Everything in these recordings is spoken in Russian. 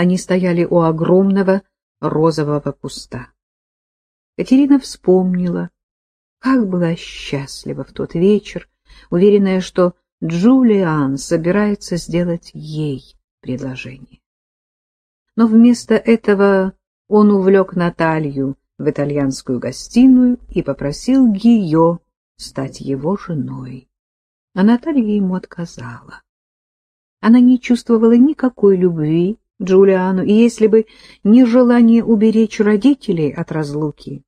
Они стояли у огромного розового куста. Катерина вспомнила, как была счастлива в тот вечер, уверенная, что Джулиан собирается сделать ей предложение. Но вместо этого он увлек Наталью в итальянскую гостиную и попросил ее стать его женой. А Наталья ему отказала. Она не чувствовала никакой любви Джулиану, и если бы не желание уберечь родителей от разлуки,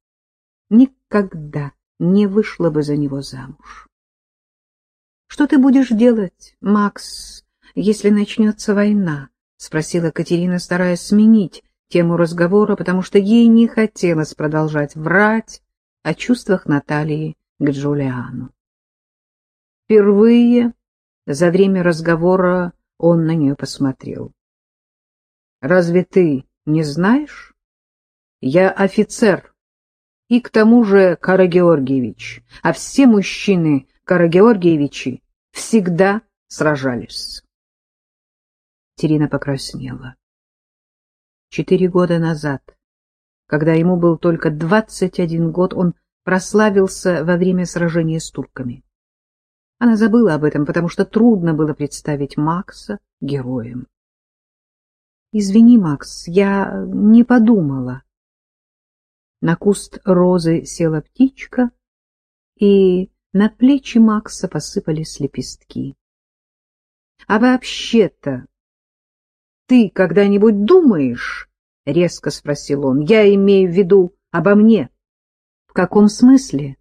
никогда не вышла бы за него замуж. — Что ты будешь делать, Макс, если начнется война? — спросила Катерина, стараясь сменить тему разговора, потому что ей не хотелось продолжать врать о чувствах Натальи к Джулиану. Впервые за время разговора он на нее посмотрел. — Разве ты не знаешь? Я офицер, и к тому же Карагеоргиевич, а все мужчины Карагеоргиевичи всегда сражались. Терина покраснела. Четыре года назад, когда ему был только двадцать один год, он прославился во время сражения с турками. Она забыла об этом, потому что трудно было представить Макса героем. — Извини, Макс, я не подумала. На куст розы села птичка, и на плечи Макса посыпались лепестки. — А вообще-то ты когда-нибудь думаешь? — резко спросил он. — Я имею в виду обо мне. — В каком смысле?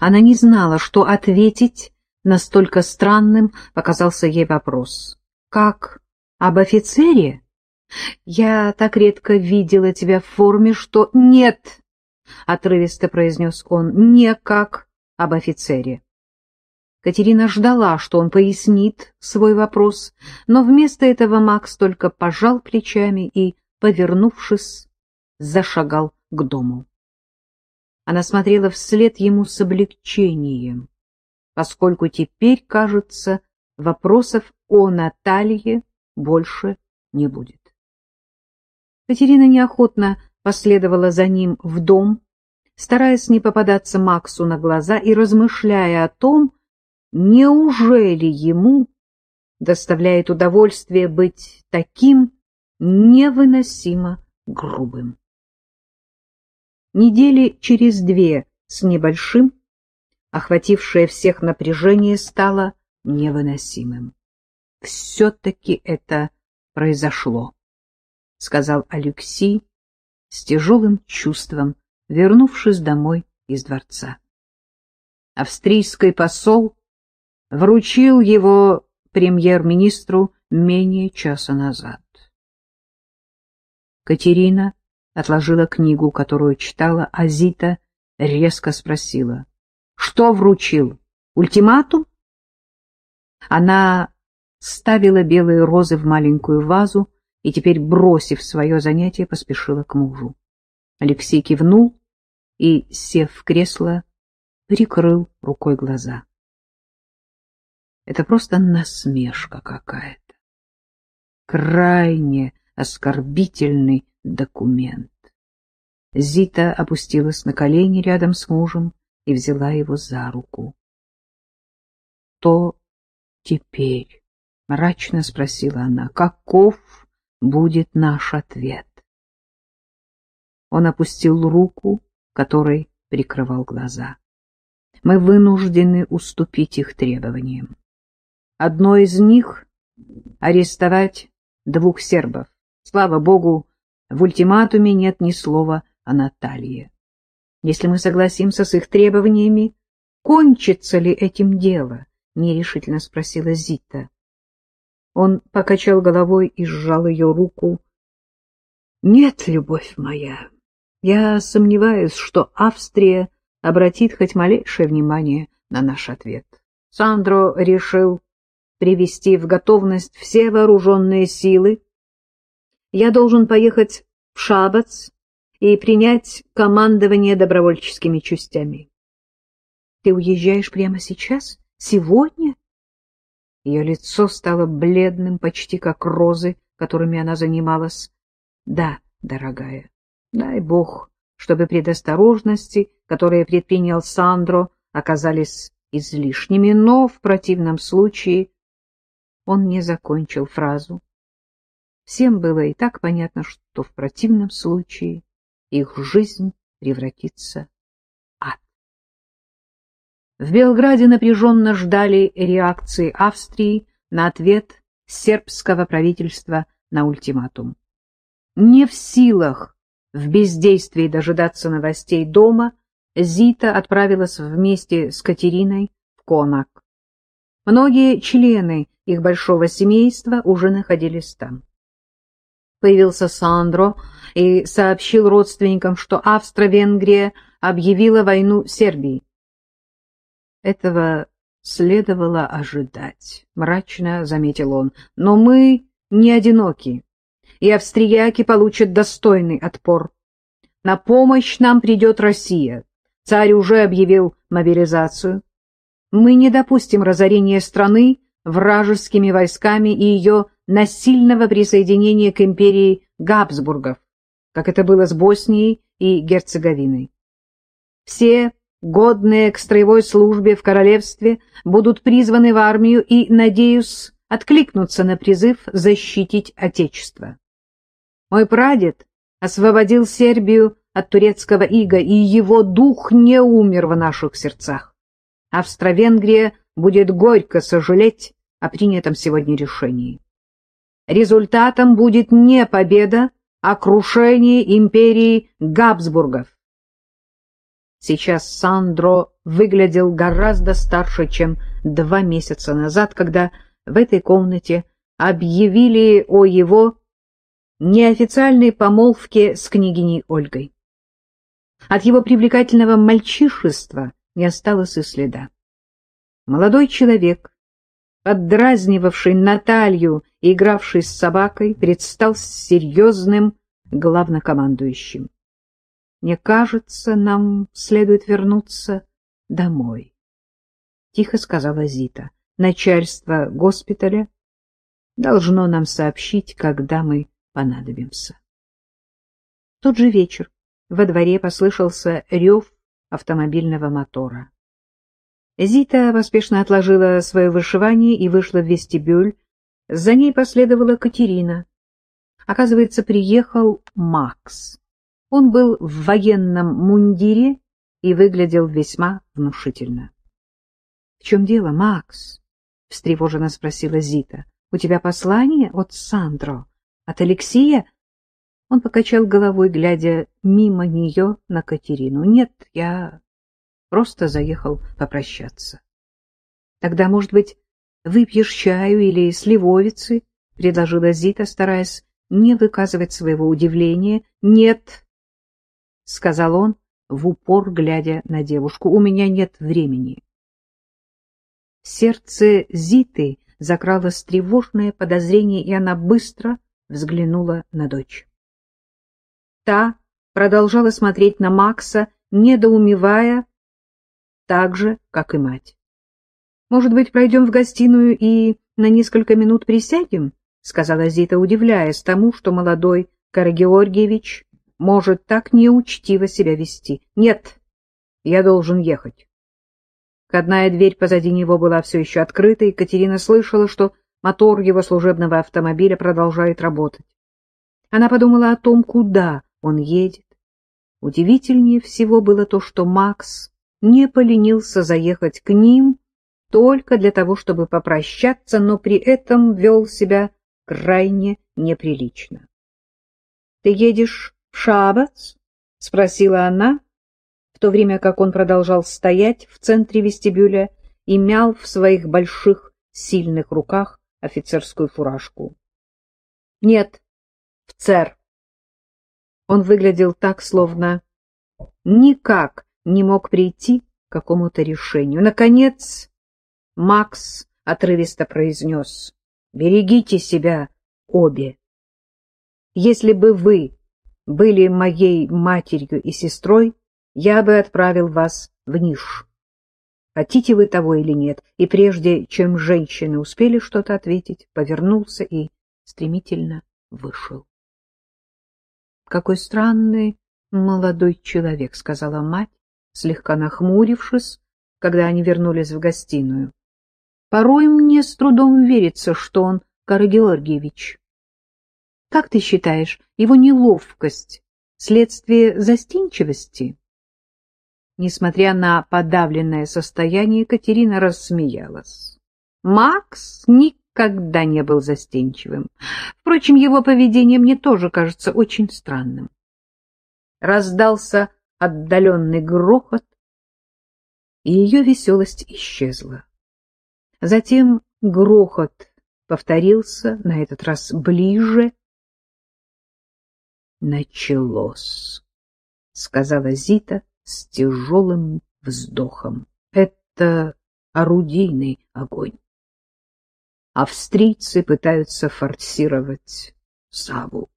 Она не знала, что ответить, настолько странным показался ей вопрос. — Как? Об офицере? Я так редко видела тебя в форме, что... — Нет! — отрывисто произнес он. — Не как об офицере. Катерина ждала, что он пояснит свой вопрос, но вместо этого Макс только пожал плечами и, повернувшись, зашагал к дому. Она смотрела вслед ему с облегчением, поскольку теперь, кажется, вопросов о Наталье больше не будет. Катерина неохотно последовала за ним в дом, стараясь не попадаться Максу на глаза и размышляя о том, Неужели ему доставляет удовольствие быть таким невыносимо грубым? Недели через две с небольшим, охватившее всех напряжение, стало невыносимым. Все-таки это произошло, — сказал Алексей с тяжелым чувством, вернувшись домой из дворца. Австрийский посол вручил его премьер-министру менее часа назад. Катерина отложила книгу, которую читала, а Зита резко спросила. — Что вручил? Ультиматум? Она ставила белые розы в маленькую вазу и теперь, бросив свое занятие, поспешила к мужу. Алексей кивнул и, сев в кресло, прикрыл рукой глаза. Это просто насмешка какая-то. Крайне оскорбительный документ. Зита опустилась на колени рядом с мужем и взяла его за руку. — То теперь? — мрачно спросила она. — Каков будет наш ответ? Он опустил руку, которой прикрывал глаза. Мы вынуждены уступить их требованиям. Одно из них — арестовать двух сербов. Слава богу, в ультиматуме нет ни слова о Наталье. Если мы согласимся с их требованиями, кончится ли этим дело? — нерешительно спросила Зита. Он покачал головой и сжал ее руку. — Нет, любовь моя, я сомневаюсь, что Австрия обратит хоть малейшее внимание на наш ответ. Сандро решил привести в готовность все вооруженные силы. Я должен поехать в Шабац и принять командование добровольческими частями. Ты уезжаешь прямо сейчас? Сегодня? Ее лицо стало бледным, почти как розы, которыми она занималась. Да, дорогая, дай бог, чтобы предосторожности, которые предпринял Сандро, оказались излишними, но в противном случае он не закончил фразу. Всем было и так понятно, что в противном случае их жизнь превратится. В Белграде напряженно ждали реакции Австрии на ответ сербского правительства на ультиматум. Не в силах в бездействии дожидаться новостей дома, Зита отправилась вместе с Катериной в Конак. Многие члены их большого семейства уже находились там. Появился Сандро и сообщил родственникам, что Австро-Венгрия объявила войну Сербии. Этого следовало ожидать, мрачно заметил он. Но мы не одиноки, и австрияки получат достойный отпор. На помощь нам придет Россия. Царь уже объявил мобилизацию. Мы не допустим разорения страны вражескими войсками и ее насильного присоединения к империи Габсбургов, как это было с Боснией и Герцеговиной. Все годные к строевой службе в королевстве будут призваны в армию и, надеюсь, откликнуться на призыв защитить Отечество. Мой прадед освободил Сербию от турецкого ига, и его дух не умер в наших сердцах. Австро-Венгрия будет горько сожалеть о принятом сегодня решении. Результатом будет не победа, а крушение империи Габсбургов. Сейчас Сандро выглядел гораздо старше, чем два месяца назад, когда в этой комнате объявили о его неофициальной помолвке с княгиней Ольгой. От его привлекательного мальчишества не осталось и следа. Молодой человек, поддразнивавший Наталью и игравший с собакой, предстал серьезным главнокомандующим. Мне кажется, нам следует вернуться домой. Тихо сказала Зита. Начальство госпиталя должно нам сообщить, когда мы понадобимся. В тот же вечер во дворе послышался рев автомобильного мотора. Зита поспешно отложила свое вышивание и вышла в вестибюль. За ней последовала Катерина. Оказывается, приехал Макс. Он был в военном мундире и выглядел весьма внушительно. — В чем дело, Макс? — встревоженно спросила Зита. — У тебя послание от Сандро? От Алексея? Он покачал головой, глядя мимо нее на Катерину. — Нет, я просто заехал попрощаться. — Тогда, может быть, выпьешь чаю или сливовицы? — предложила Зита, стараясь не выказывать своего удивления. — Нет, — сказал он, в упор глядя на девушку. — У меня нет времени. Сердце Зиты закралось тревожное подозрение, и она быстро взглянула на дочь. Та продолжала смотреть на Макса, недоумевая, так же, как и мать. — Может быть, пройдем в гостиную и на несколько минут присядем? — сказала Зита, удивляясь тому, что молодой Карагеоргиевич может так неучтиво себя вести. Нет, я должен ехать. Входная дверь позади него была все еще открыта, и Катерина слышала, что мотор его служебного автомобиля продолжает работать. Она подумала о том, куда он едет. Удивительнее всего было то, что Макс не поленился заехать к ним только для того, чтобы попрощаться, но при этом вел себя крайне неприлично. — Ты едешь Шабац? — спросила она, в то время как он продолжал стоять в центре вестибюля и мял в своих больших сильных руках офицерскую фуражку. — Нет, в ЦЕР. Он выглядел так, словно никак не мог прийти к какому-то решению. Наконец, Макс отрывисто произнес, «Берегите себя обе. Если бы вы были моей матерью и сестрой, я бы отправил вас в Ниш. Хотите вы того или нет? И прежде чем женщины успели что-то ответить, повернулся и стремительно вышел. «Какой странный молодой человек», — сказала мать, слегка нахмурившись, когда они вернулись в гостиную. «Порой мне с трудом верится, что он Кара Георгиевич. Как ты считаешь, его неловкость — следствие застенчивости?» Несмотря на подавленное состояние, Екатерина рассмеялась. Макс никогда не был застенчивым. Впрочем, его поведение мне тоже кажется очень странным. Раздался отдаленный грохот, и ее веселость исчезла. Затем грохот повторился, на этот раз ближе. «Началось», — сказала Зита с тяжелым вздохом. «Это орудийный огонь. Австрийцы пытаются форсировать Саву.